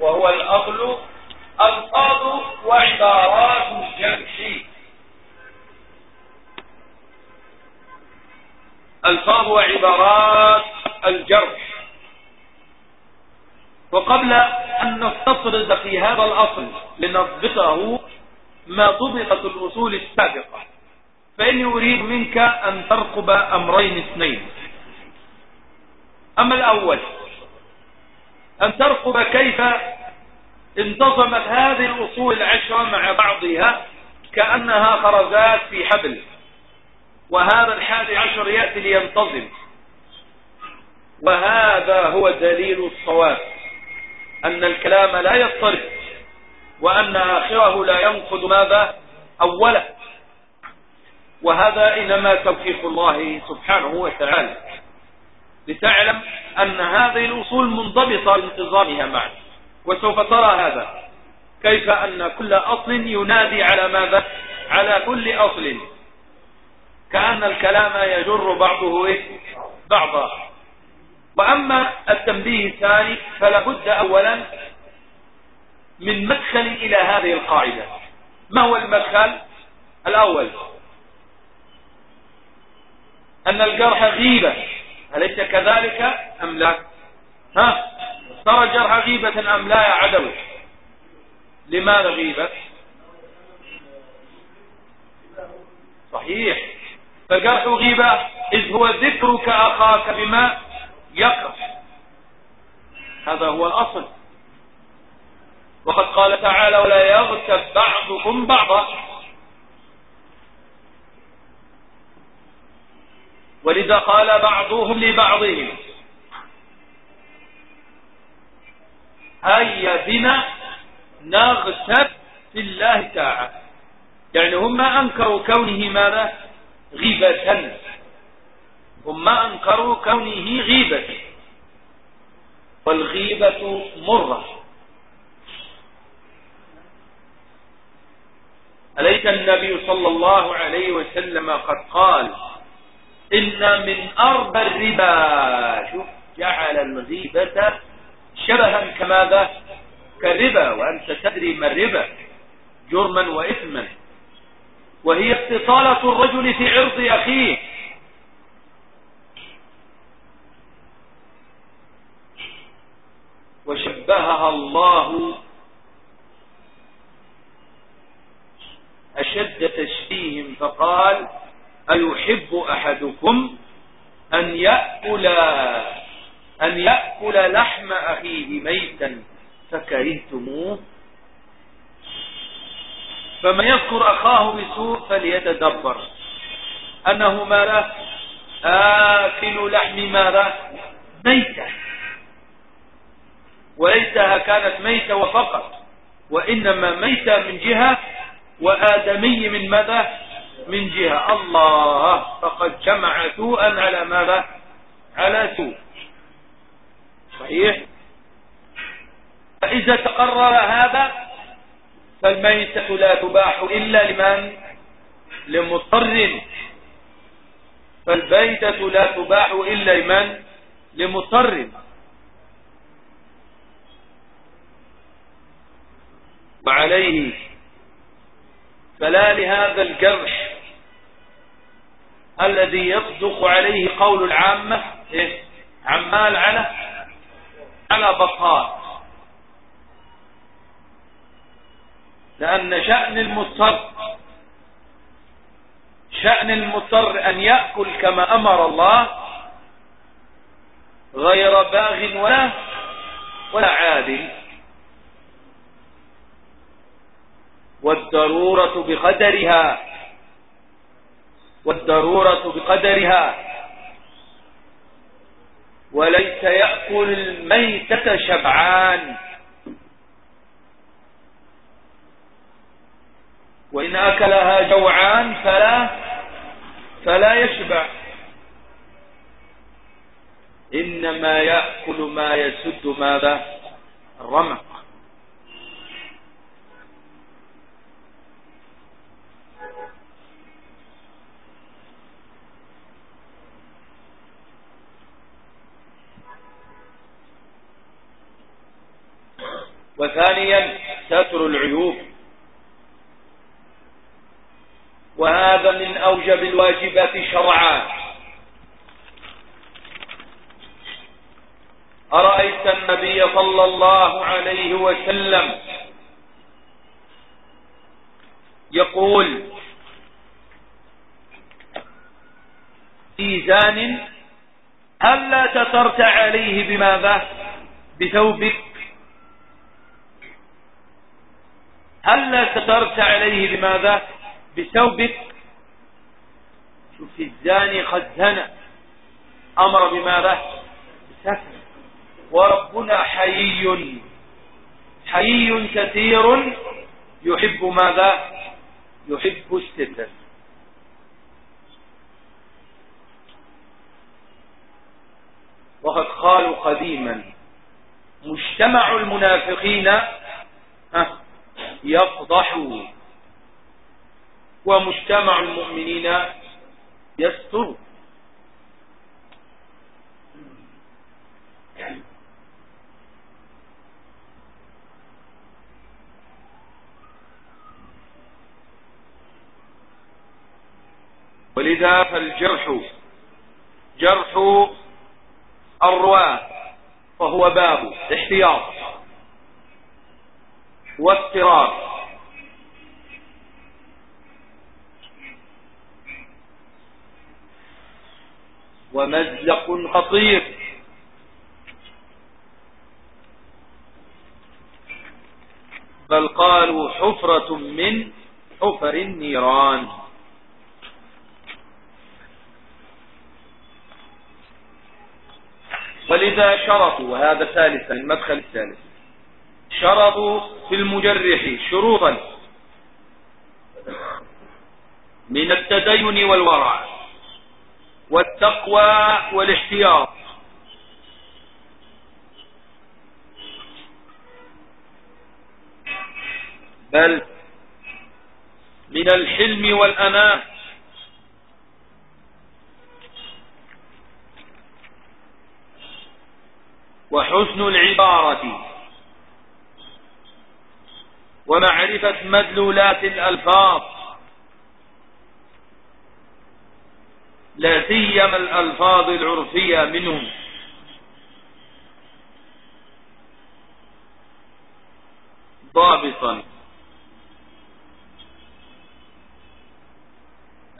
وهو الأصل ألفاظ وعبارات الجمع. ألفاظ وعبارات الجرح وقبل أن نستطرد في هذا الأصل لنضبطه ما ضبطت الأصول السابقة فإني أريد منك أن ترقب أمرين اثنين. أما الأول أن ترقب كيف انتظمت هذه الأصول العشرة مع بعضها كأنها خرزات في حبل. وهذا الحادي عشر يأتي لينتظم. وهذا هو دليل الصواب أن الكلام لا يضطرب وأن آخره لا ينقض ماذا؟ أوله. وهذا إنما توفيق الله سبحانه وتعالى. لتعلم أن هذه الأصول منضبطة لانتظامها معا. وسوف ترى هذا. كيف أن كل أصل ينادي على ماذا؟ على كل أصل. كأن الكلام يجر بعضه إيه؟ بعضا. وأما التنبيه الثاني فلابد أولا من مدخل إلى هذه القاعدة. ما هو المدخل؟ الأول أن الجرح غيبة. أليس كذلك أم لا؟ ها؟ ترى الجرح غيبة أم لا يا عدوي؟ لماذا غيبة؟ صحيح. فالجرح غيبة إذ هو ذكرك أخاك بما يكره هذا هو الأصل. وقد قال تعالى ولا يغتب بعضكم بعضا. ولذا قال بعضهم لبعضهم. هيا بنا نغتب في الله تعالى يعني هم أنكروا كونه ماذا؟ غيبة. هم أنكروا كونه غيبة. والغيبة مرة. أليس النبي صلى الله عليه وسلم قد قال إن من أرض الربا. شوف جعل الغيبة شبها كماذا؟ كالربا وأنت تدري ما الربا جرما وإثما. وهي اتصالة الرجل في عرض أخيه. وشبهها الله أشد تشبيه فقال أيحب أحدكم أن يأكل أن يأكل لحم أخيه ميتا فكرهتموه؟ فمن يذكر أخاه بسوء فليتدبر. أنه ماذا؟ آكل لحم ماذا؟ ميتة وليسها كانت ميتة وفقط. وإنما ميتة من جهة وآدمي من ماذا؟ من جهة الله فقد جمع سوءا على ماذا؟ على سوء. صحيح؟ فإذا تقرر هذا فالميتة لا تباح إلا لمن؟ لمضطر. فالبيتة لا تباح إلا لمن؟ لمضطر. وعليه فلا لهذا الجرح الذي يصدق عليه قول العامة إيه؟ عمال على على بطال لأن شأن المضطر شأن المضطر أن يأكل كما أمر الله غير باغ ولا ولا عادل والضرورة بقدرها. والضرورة بقدرها. وليس يأكل الميتة شبعان. وإن أكلها جوعان فلا فلا يشبع. إنما يأكل ما يسد ماذا الرمق وثانيا ستر العيوب. وهذا من أوجب الواجبات شرعا. أرأيت النبي صلى الله عليه وسلم يقول في زان هل سترت عليه بماذا؟ بثوبك هل سترت عليه بماذا بثوبك. شوف الزاني قد زنى. أمر بماذا؟ بسفر وربنا حيي. حيي كثير. يحب ماذا؟ يحب الستر. وقد قالوا قديما مجتمع المنافقين يفضح ومجتمع المؤمنين يستر. ولذا فالجرح جرح الرواة فهو باب احتياط. وافتراق. ومزلق خطير. بل قالوا حفرة من حفر النيران. ولذا شرطوا وهذا ثالثا المدخل الثالث. شرطوا في المجرح شروطا. من التدين والورع والتقوى والاحتياط. بل من الحلم والأمان وحسن العبارة. ومعرفة مدلولات الألفاظ. لا سيما الألفاظ العرفية منهم. ضابطا.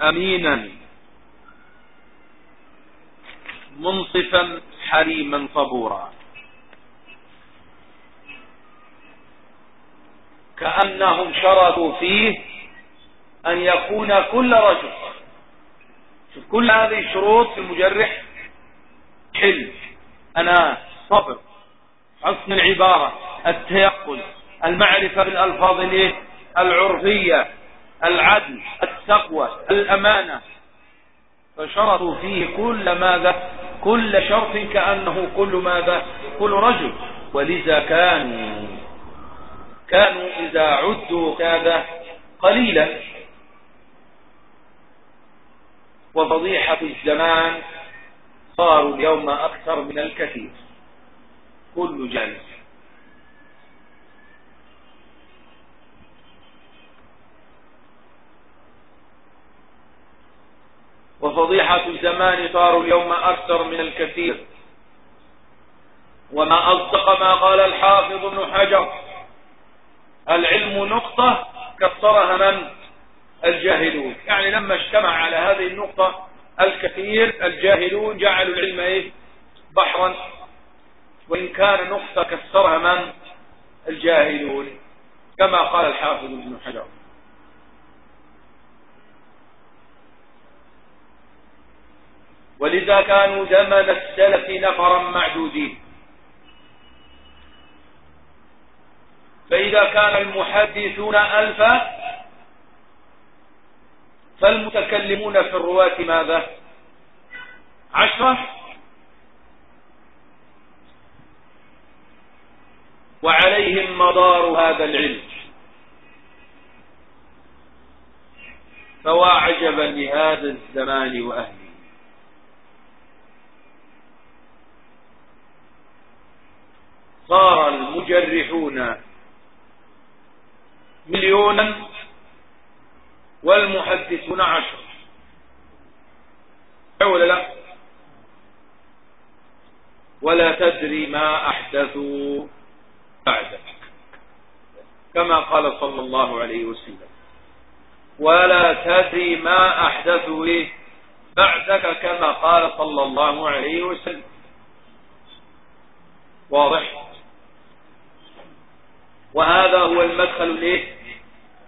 أمينا. منصفا حليما صبورا. كأنهم شرطوا فيه أن يكون كل رجل. شوف كل هذه الشروط في المجرح حلم أنا صبر حسن العبارة التيقن المعرفة بالألفاظ العرفية العدل التقوى الأمانة. فشرطوا فيه كل ماذا؟ كل شرط كأنه كل ماذا؟ كل رجل. ولذا كانوا كانوا إذا عدوا كذا قليلا. وفضيحة الزمان صاروا اليوم أكثر من الكثير. كل جالس. وفضيحة الزمان صاروا اليوم أكثر من الكثير. وما أصدق ما قال الحافظ ابن حجر. العلم نقطة كسرها من؟ الجاهلون. يعني لما اجتمع على هذه النقطة الكثير الجاهلون جعلوا العلم إيه؟ بحرا. وإن كان نقطة كسرها من؟ الجاهلون. كما قال الحافظ ابن حجر. ولذا كانوا زمن السلف نفرا معدودين. فإذا كان المحدثون ألفا فالمتكلمون في الرواة ماذا؟ عشرة. وعليهم مدار هذا العلم. فوا عجبا لهذا الزمان وأهله. صار المجرحون مليونا والمحدثون عشر. ولا لا؟ ولا تدري ما أحدثوا بعدك. كما قال صلى الله عليه وسلم. ولا تدري ما أحدثوا إيه بعدك كما قال صلى الله عليه وسلم. واضح؟ وهذا هو المدخل الايه؟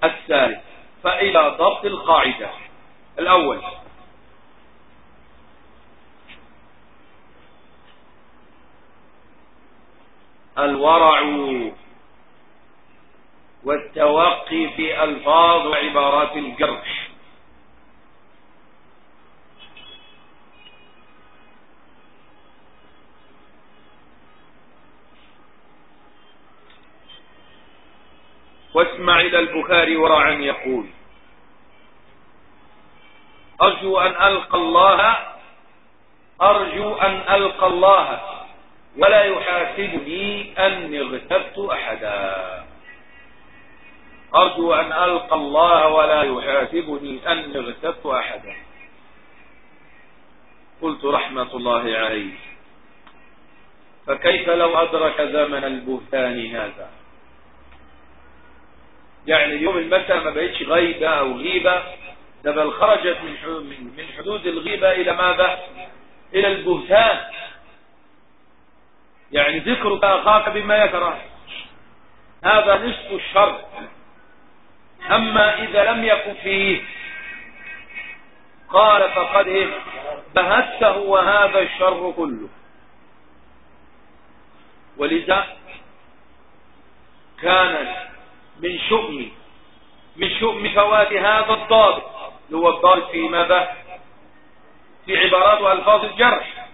الثالث. فإلى ضبط القاعدة. الأول. الورع والتوقي في ألفاظ وعبارات الجرح. واسمع إلى البخاري ورعا يقول أرجو أن ألقى الله أرجو أن ألقى الله ولا يحاسبني أني اغتبت أحدا. أرجو أن ألقى الله ولا يحاسبني أني اغتبت أحدا. قلت رحمة الله عليه فكيف لو أدرك زمن البهتان هذا؟ يعني اليوم المسألة ما بقتش غيبة أو غيبة ده بل خرجت من حدود الغيبة إلى ماذا؟ إلى البهتان. يعني ذكرك أخاك بما يكره. هذا نصف الشر. أما إذا لم يكن فيه قال فقد إيه بهته وهذا الشر كله. ولذا كانت من شؤم من شؤم فوات هذا الضابط اللي هو الضابط في ماذا؟ في عبارات وألفاظ الجرح.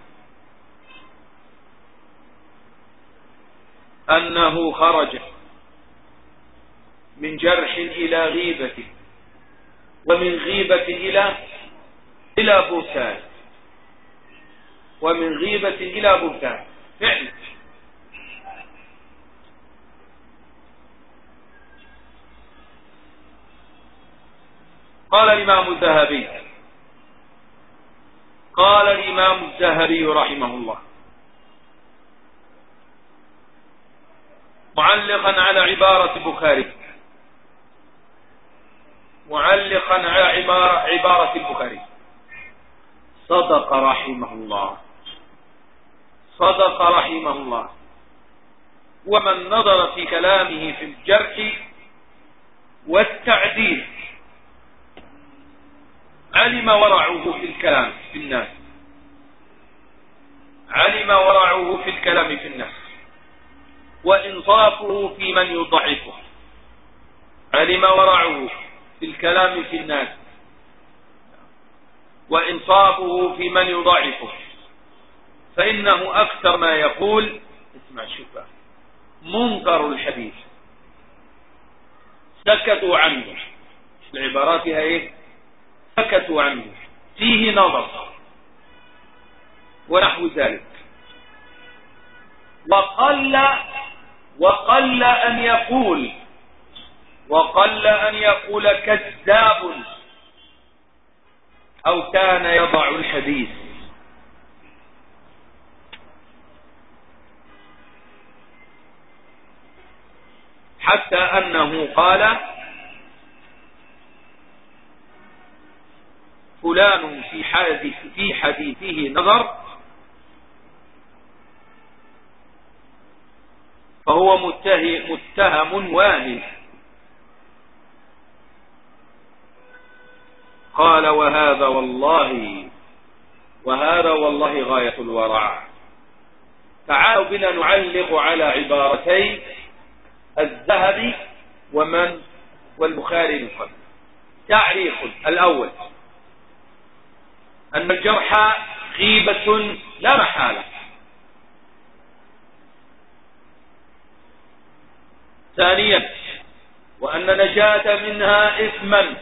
أنه خرج من جرح إلى غيبة ومن غيبة إلى إلى بوتان ومن غيبة إلى بوتان فعلا قال الإمام الذهبي. قال الإمام الذهبي رحمه الله. معلقا على عبارة البخاري. معلقا على عبارة, عبارة البخاري. صدق رحمه الله. صدق رحمه الله. ومن نظر في كلامه في الجرح والتعديل. علم ورعه في الكلام في الناس. علم ورعه في الكلام في الناس. وإنصافه في من يضعفه. علم ورعه في الكلام في الناس. وإنصافه في من يضعفه. فإنه أكثر ما يقول اسمع شوف منكر الحديث. سكتوا عنه. العبارات هي إيه سكتوا عنه. فيه نظر. ونحو ذلك. وقل وقل أن يقول وقل أن يقول كذاب أو كان يضع الحديث. حتى أنه قال فلان في حديث في حديثه نظر فهو متهم, متهم قال وهذا والله وهذا والله غاية الورع. تعالوا بنا نعلق على عبارتي الذهبي ومن والبخاري من تعريف الأول. أن الجرح غيبة لا محالة. ثانيا وأن نجاة منها إثما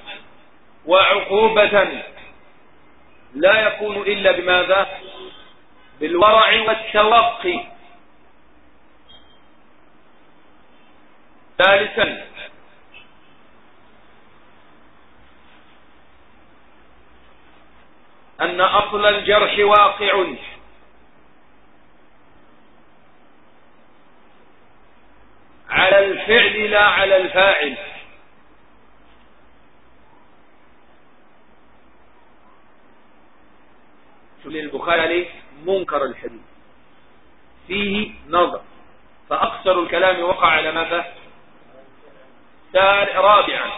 وعقوبة لا يكون إلا بماذا؟ بالورع والتوقي. ثالثا أن أصل الجرح واقع. على الفعل لا على الفاعل. عليه منكر الحديث. فيه نظر. فأكثر الكلام وقع على ماذا؟ رابعا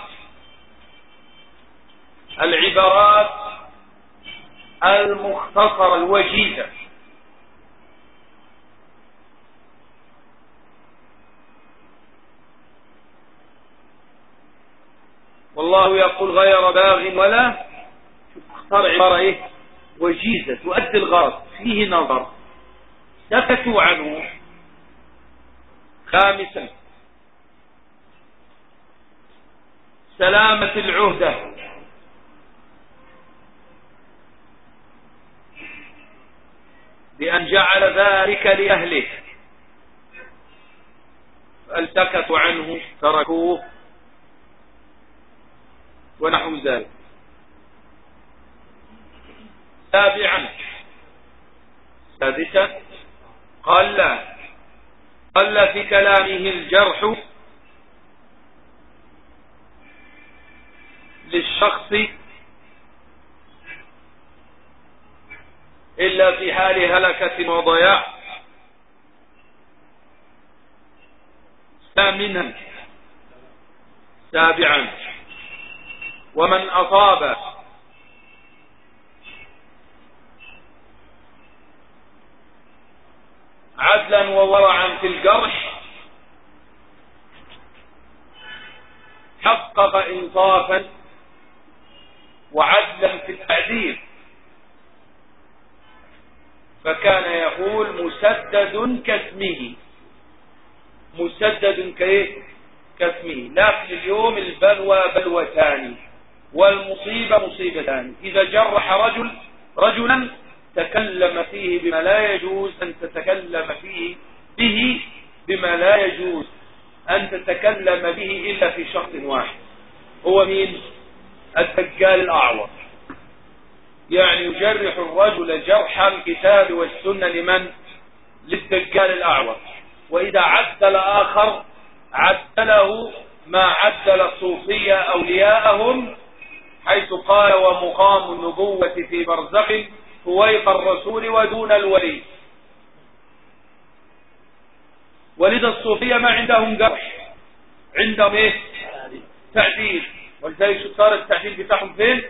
العبارات المختصرة الوجيزة والله يقول غير باغ ولا اختار عبارة إيه؟ وجيزة تؤدي الغرض فيه نظر. سكتوا عنه. خامسا. سلامة العهدة. بأن جعل ذلك لأهله. فالتكتوا عنه تركوه ونحو ذلك. سابعا. سادسا. قال قل في كلامه الجرح للشخص إلا في حال هلكة وضياع. ثامنا سابعا ومن أصاب. عدلا وورعا في الجرح. حقق إنصافا وعدلا في التعديل فكان يقول مسدد كاسمه. مسدد كايه؟ كاسمه. لكن اليوم البلوى بلوتان والمصيبة مصيبتان. إذا جرح رجل رجلا تكلم فيه بما لا يجوز أن تتكلم فيه به بما لا يجوز أن تتكلم به إلا في شخص واحد. هو مين؟ الدجال الأعور. يعني يجرح الرجل جرح الكتاب والسنة لمن؟ للدجال الأعور. وإذا عدل آخر عدله ما عدل الصوفية أولياءهم حيث قال ومقام النبوة في برزخ فويق الرسول ودون الولي. ولد الصوفية ما عندهم جرح عندهم إيه؟ تعديل ولذلك صار التعديل بتاعهم فين؟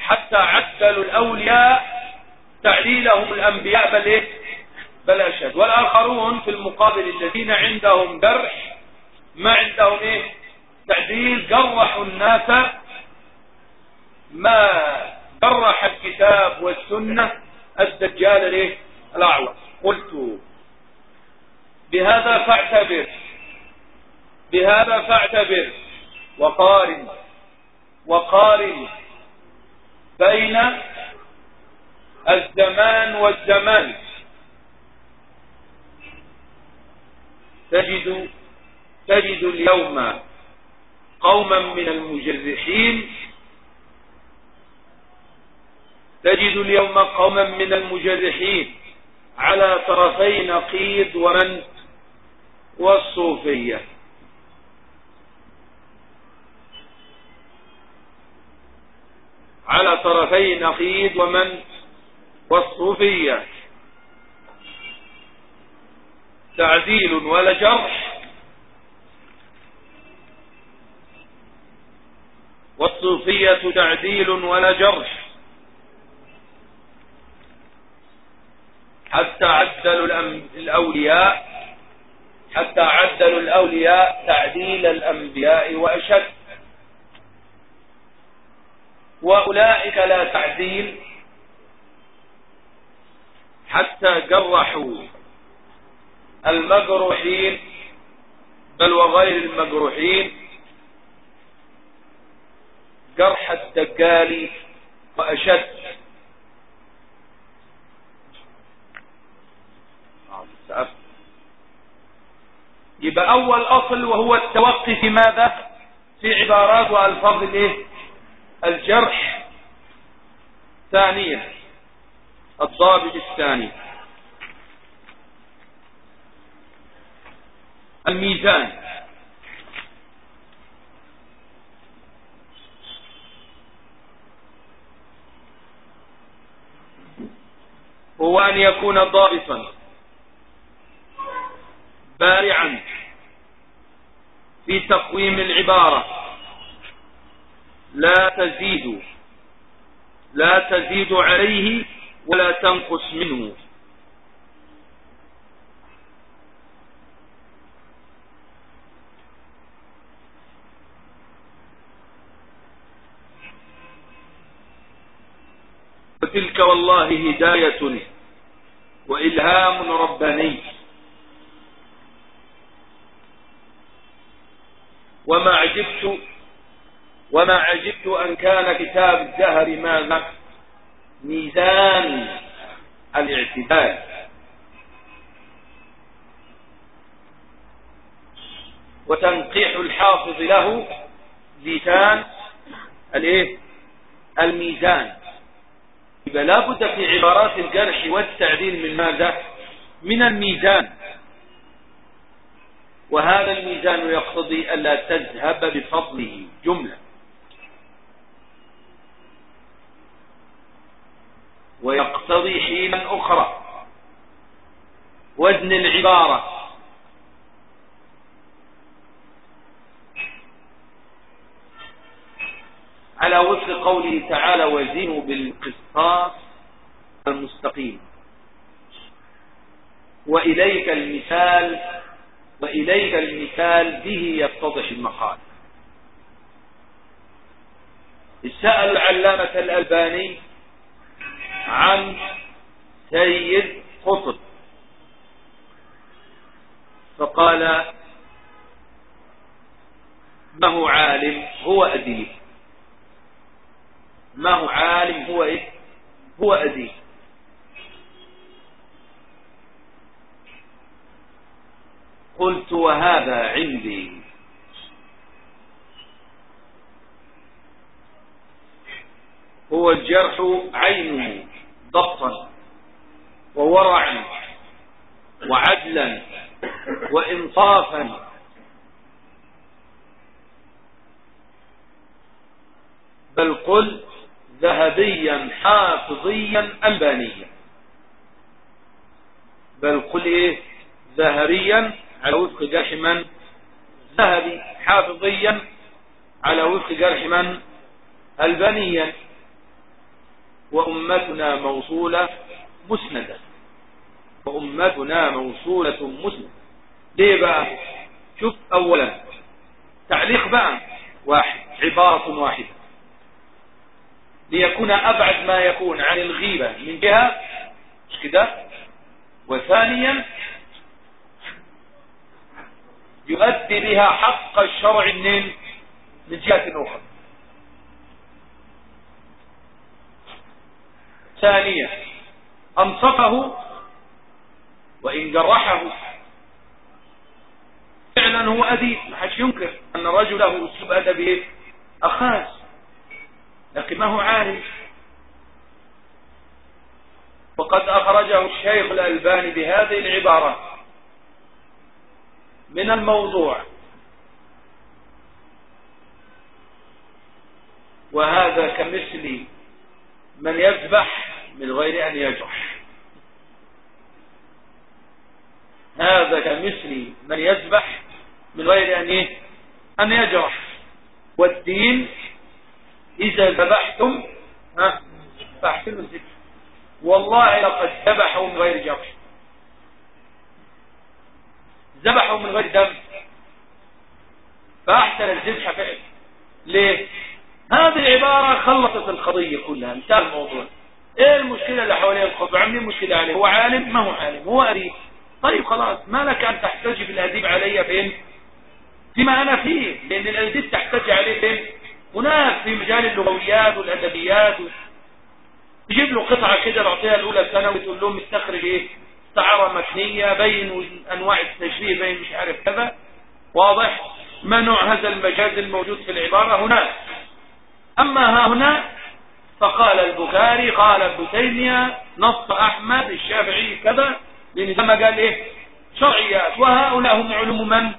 حتى عدلوا الأولياء تعديلهم الأنبياء بل إيه؟ بل أشد. والآخرون في المقابل الذين عندهم جرح ما عندهم إيه؟ تعديل. جرحوا الناس ما جرح الكتاب والسنة الدجال ليه الأعور. قلت بهذا فاعتبر بهذا فاعتبر وقارن وقارن بين الزمان والزمان. تجد تجد اليوم قوما من المجرحين. تجد اليوم قوما من المجرحين على طرفي نقيض ومن والصوفية. على طرفي نقيض ومن والصوفية. تعديل ولا جرح. والصوفية تعديل ولا جرح. حتى عدلوا الأولياء حتى عدلوا الأولياء تعديل الأنبياء وأشد. وأولئك لا تعديل حتى جرحوا المجروحين بل وغير المجروحين. جرح الدجال وأشد. يبقى أول أصل وهو التوقي في ماذا؟ في عبارات وألفاظ الإيه؟ الجرح ثانيا الضابط الثاني. الميزان. هو أن يكون ضابطا. بارعا في تقويم العبارة. لا تزيد لا تزيد عليه ولا تنقص منه. وتلك والله هداية وإلهام رباني. وما عجبت وما عجبت أن كان كتاب الدهر ماذا ميزان الاعتدال. وتنقيح الحافظ له لسان الإيه؟ الميزان. يبقى لابد في عبارات الجرح والتعديل من ماذا؟ من الميزان. وهذا الميزان يقتضي ألا تذهب بفضله. جملة. ويقتضي حينا أخرى. وزن العبارة. على وفق قوله تعالى وزنوا بالقسطاس المستقيم. وإليك المثال وإليك المثال به يتضح المقال. سأل العلامة الألباني عن سيد قطب. فقال ما هو عالم؟ هو أديب. ما هو عالم؟ هو إيه؟ هو أديب. قلت وهذا عندي. هو الجرح عينه. ضبطا وورعا وعدلا وإنصافا. بل قل ذهبيا حافظيا ألبانيا بل قل إيه؟ ذهبيا على وفق جرح من؟ ذهبي حافظيا على وفق جرح من؟ ألبانيا. وأمتنا موصولة مسندة. وأمتنا موصولة مسندة. ليه بقى؟ شوف أولا تعليق بقى واحد عبارة واحدة. ليكون أبعد ما يكون عن الغيبة من جهة مش كده وثانيا يؤدي بها حق الشرع منين من جهة أخرى. ثانيا أنصفه وإن جرحه. فعلا هو أديب ما حدش ينكر أن الرجل له أسلوب أدبي أخاذ لكنه عارف. وقد أخرجه الشيخ الألباني بهذه العبارة من الموضوع. وهذا كمثل من يذبح من غير أن يجرح هذا كمثل من يذبح من غير أن إيه؟ أن يجرح. والدين إذا ذبحتم ها؟ فاحسنوا الذبح. والله لقد ذبحوا من غير جرح. ذبحوا من غير دم. فأحسن الذبح فعل. ليه؟ هذه العبارة خلصت القضية كلها انتهى الموضوع. إيه المشكلة اللي حواليه الخطبة عاملين مشكلة عليه هو عالم؟ ما هو عالم. هو أريد. طيب خلاص ما لك أن تحتج الأديب علي فين؟ فيما أنا فيه لأن الأديب تحتج عليه فين؟ هناك في مجال اللغويات والأدبيات. تجيب له قطعة كده نعطيها الأولى سنة وتقول لهم استخرج إيه؟ استعارة مكنية بين أنواع التشبيه بين مش عارف كذا. واضح؟ ما نوع هذا المجاز الموجود في العبارة؟ هناك. أما ها هنا فقال البخاري قال ابن تيمية نص أحمد الشافعي كذا لأن ما قال إيه؟ شرعيات. وهؤلاء هم علوم من؟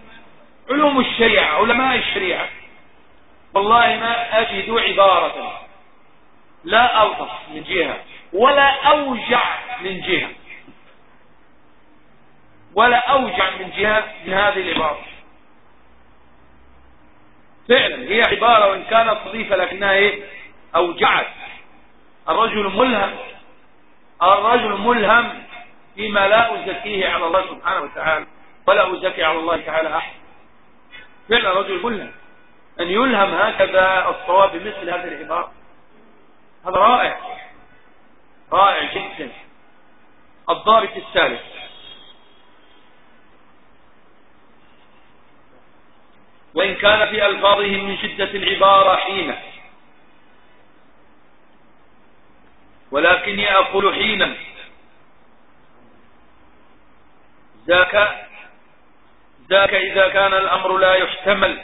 علوم الشريعة علماء الشريعة. والله ما أجد عبارة لا ألطف من جهة ولا أوجع من جهة. ولا أوجع من جهة من هذه العبارة. فعلا هي عبارة وإن كانت صديفة لكنها إيه؟ أوجعت. الرجل ملهم. الرجل ملهم فيما لا أزكيه على الله سبحانه وتعالى ولا أزكي على الله تعالى أحد. فعلا رجل ملهم. أن يلهم هكذا الصواب بمثل هذه العبارة. هذا رائع. رائع جدا. الضابط الثالث. وإن كان في ألفاظهم من شدة العبارة حينا ولكن يأكل حينا. ذاك ذاك إذا كان الأمر لا يحتمل.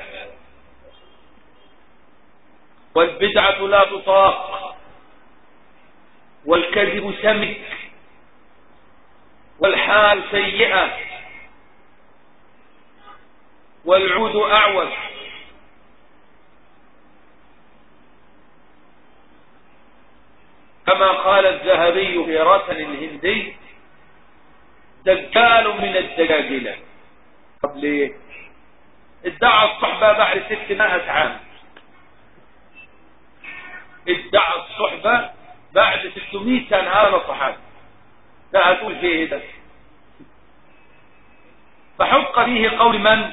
والبدعة لا تطاق. والكذب سمك. والحال سيئة. والعود أعوج. كما قال الذهبي في رسل الهندي دجال من الدجاجلة طب ليه؟ ادعى الصحبة بعد ستمائة عام. ادعى الصحبة بعد ستمائة سنة هذا الصحابة لا هتقول فيه إيه ده فحق فيه قول من؟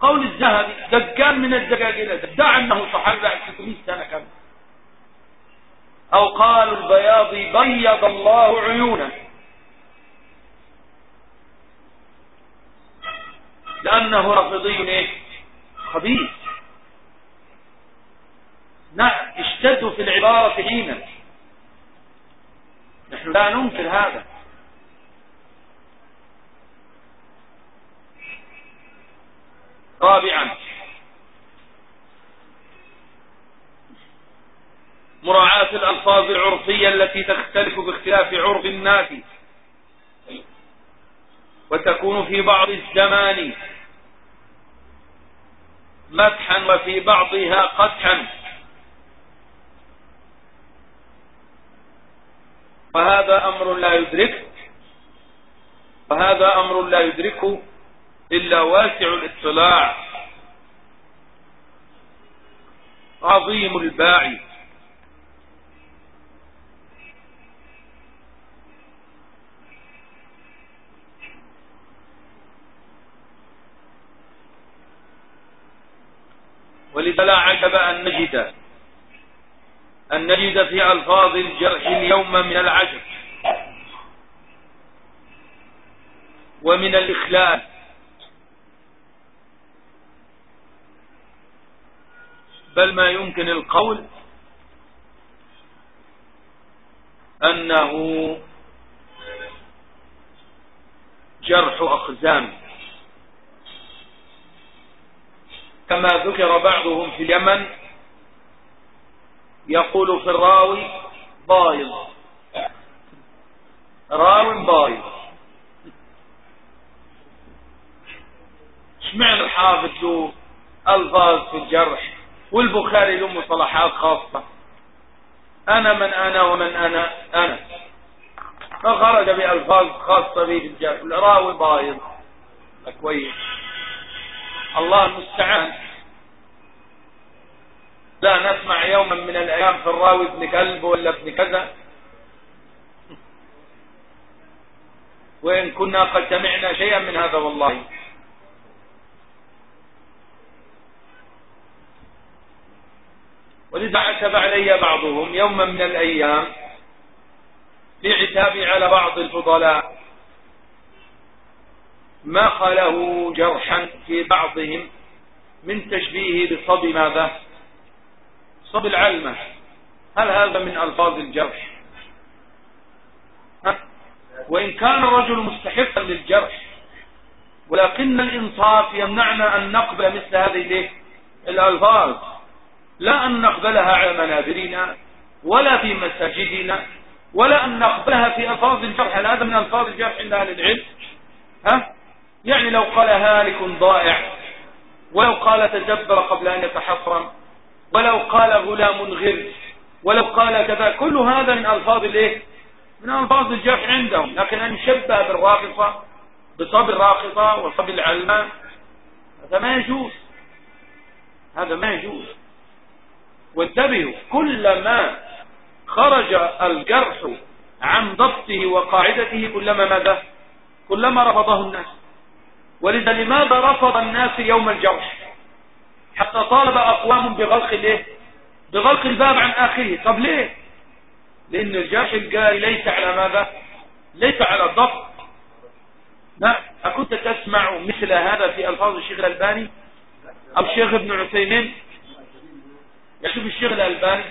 قول الذهبي دجال من الدجاجلة ادعى أنه صحابي بعد 600 سنة كم أو قالوا البياضي بيض الله عيونه. لأنه رافضي خبيث. نعم اشتدوا في العبارة حينا نحن لا ننكر هذا. رابعا. مراعاة الألفاظ العرفية التي تختلف باختلاف عرف الناس. وتكون في بعض الزمان مدحا وفي بعضها قدحا. وهذا أمر لا يدرك وهذا أمر لا يدركه إلا واسع الاطلاع. عظيم الباعي ولذا عجب أن نجد. أن نجد في ألفاظ الجرح اليوم من العجب. ومن الإخلال. بل ما يمكن القول أنه جرح أخزام كما ذكر بعضهم في اليمن يقول في الراوي بايض راو بايض اشمعنى الحافظ له ألفاظ في الجرح والبخاري له مصطلحات خاصة. أنا من أنا ومن أنا أنا. فخرج بألفاظ خاصة به بالجرح الراوي بايض كويس. الله المستعان. لا نسمع يوما من الأيام في الراوي ابن كلب ولا ابن كذا. وإن كنا قد سمعنا شيئا من هذا والله. ولذا عتب علي بعضهم يوما من الأيام في عتابي على بعض الفضلاء. ما خله جرحا في بعضهم من تشبيه بصب ماذا؟ صب العلمة. هل هذا من ألفاظ الجرح؟ ها؟ وإن كان الرجل مستحقا للجرح ولكن الإنصاف يمنعنا أن نقبل مثل هذه الألفاظ. لا أن نقبلها على منابرنا ولا في مساجدنا ولا أن نقبلها في ألفاظ الجرح. هذا من ألفاظ الجرح عند أهل العلم؟ ها؟ يعني لو قال هالك ضائع ولو قال تدبر قبل أن يتحصرم ولو قال غلام غر ولو قال كذا كل هذا من ألفاظ الإيه؟ من ألفاظ الجرح عندهم. لكن أن يشبه بالراقصة بصب الراقصة وصب العلماء هذا ما يجوز. هذا ما يجوز. وانتبهوا كلما خرج الجرح عن ضبطه وقاعدته كلما ماذا؟ كلما رفضه الناس. ولذا لماذا رفض الناس يوم الجرح؟ حتى طالب أقوام بغلق الايه بغلق الباب عن آخره. طب ليه؟ لأن الجرح الجاري ليس على ماذا؟ ليس على الضبط. لا أكنت تسمع مثل هذا في ألفاظ الشيخ الألباني؟ أو الشيخ ابن عثيمين؟ يشوف الشيخ الألباني؟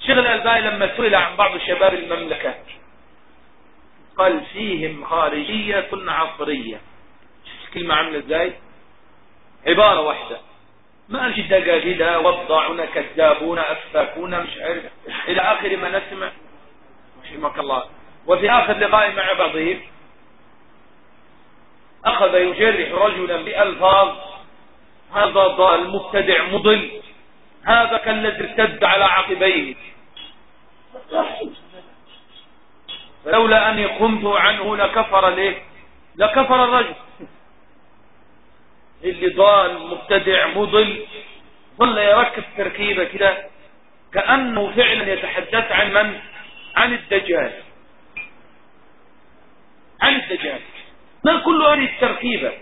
الشيخ الألباني لما سئل عن بعض شباب المملكة قال فيهم خارجية عصرية. كلمة عاملة إزاي؟ عبارة واحدة. ما قالش دجاجلة وضعنا كذابون أفاكون مش عارف. إلى آخر ما نسمع. رحمك الله. وفي آخر لقاء مع بعضهم أخذ يجرح رجلا بألفاظ هذا ضال مبتدع مضل. هذا كالذي ارتد على عقبيه. فلولا أني قمت عنه لكفر ليه؟ لكفر الرجل. اللي ضال مبتدع مضل ظل يركب تركيبة كده كأنه فعلا يتحدث عن من؟ عن الدجال. عن الدجال. ما كل هذه التركيبة؟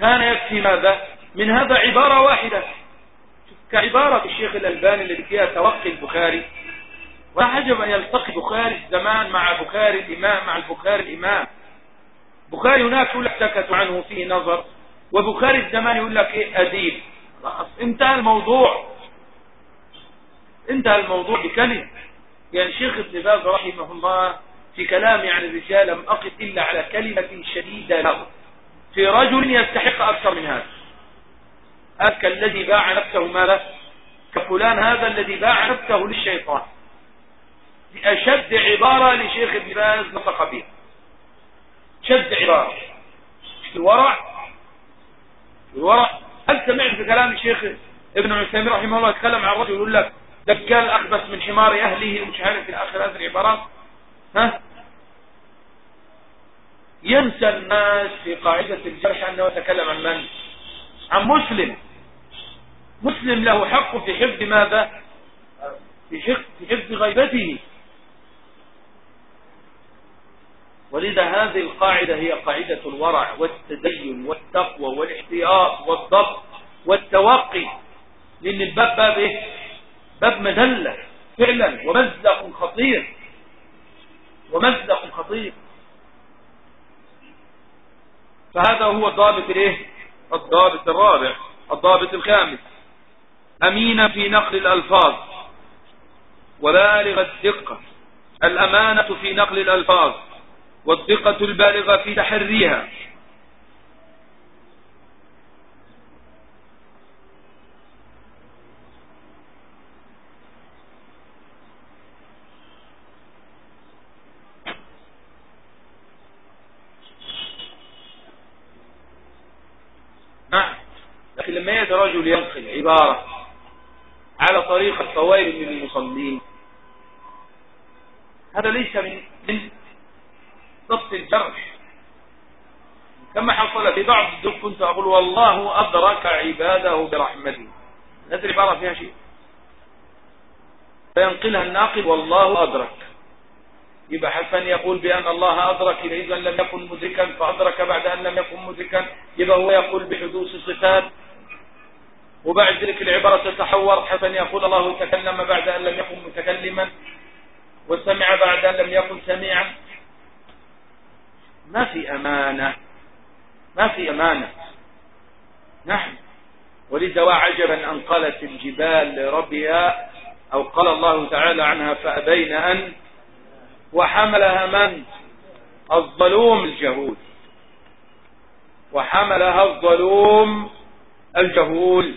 كان يكفي ماذا؟ من هذا عبارة واحدة. كعبارة الشيخ الألباني الذي فيها توقي البخاري. وعجب أن يلتقي بخاري الزمان مع بخاري الإمام مع البخاري الإمام. بخاري هناك يقول لك عنه فيه نظر وبخاري الزمان يقول لك إيه أديب خلاص انتهى الموضوع انتهى الموضوع بكلمة يعني شيخ ابن باز رحمه الله في كلامي عن الرجال لم أقف إلا على كلمة شديدة له في رجل يستحق أكثر من هذا هذا الذي باع نفسه ماذا كفلان هذا الذي باع نفسه للشيطان لأشد عبارة لشيخ ابن باز نطق بها شد عبارة الورع الورع. هل سمعت في كلام الشيخ ابن عثيمين رحمه الله يتكلم عن رجل يقول لك دجال أخبث من حمار أهله ومش عارف في آخر هذه العبارات؟ ها؟ ينسى الناس في قاعدة الجرح أنه يتكلم عن من؟ عن مسلم. مسلم له حق في حفظ ماذا؟ في حفظ غيبته. ولذا هذه القاعدة هي قاعدة الورع والتدين والتقوى والاحتياط والضبط والتوقي. لأن الباب باب إيه؟ باب مذلة فعلا ومزق خطير. ومزق خطير. فهذا هو الضابط الإيه؟ الضابط الرابع الضابط الخامس. أمين في نقل الألفاظ. وبالغ الدقة. الأمانة في نقل الألفاظ. والدقة البالغة في تحريها. نعم. لكن لما يأتي رجل ينقل عبارة على طريقة فوائد من المصلين هذا ليس من ضبط الجرح. كما حصل في بعض الدول كنت أقول والله أدرك عباده برحمته. هذه العبارة فيها شيء. فينقلها الناقل والله أدرك. يبقى حسن يقول بأن الله أدرك إذا لم يكن مدركا فأدرك بعد أن لم يكن مدركا. يبقى هو يقول بحدوث صفات وبعد ذلك العبارة تتحور حسن يقول الله تكلم بعد أن لم يكن متكلما وسمع بعد أن لم يكن سميعا. ما في أمانة. ما في أمانة. نعم ولذا عجبا أن قالت الجبال لربها أو قال الله تعالى عنها فأبين أن وحملها من؟ الظلوم الجهول. وحملها الظلوم الجهول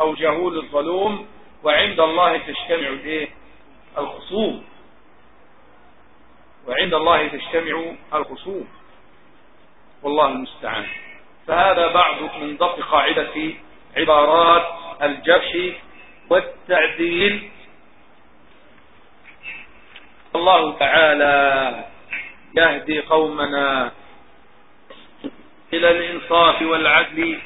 أو جهول الظلوم وعند الله تجتمع الايه الخصوم. وعند الله تجتمع الخصوم. والله المستعان. فهذا بعض من ضبط قاعدة عبارات الجرح والتعديل. الله تعالى يهدي قومنا إلى الإنصاف والعدل.